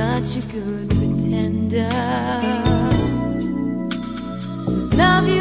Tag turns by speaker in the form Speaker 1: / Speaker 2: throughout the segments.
Speaker 1: such a good pretender. Love you.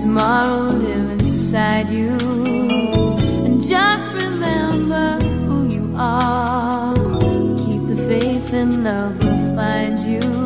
Speaker 1: tomorrow live inside you. And just remember who you are. Keep the faith and love will find you.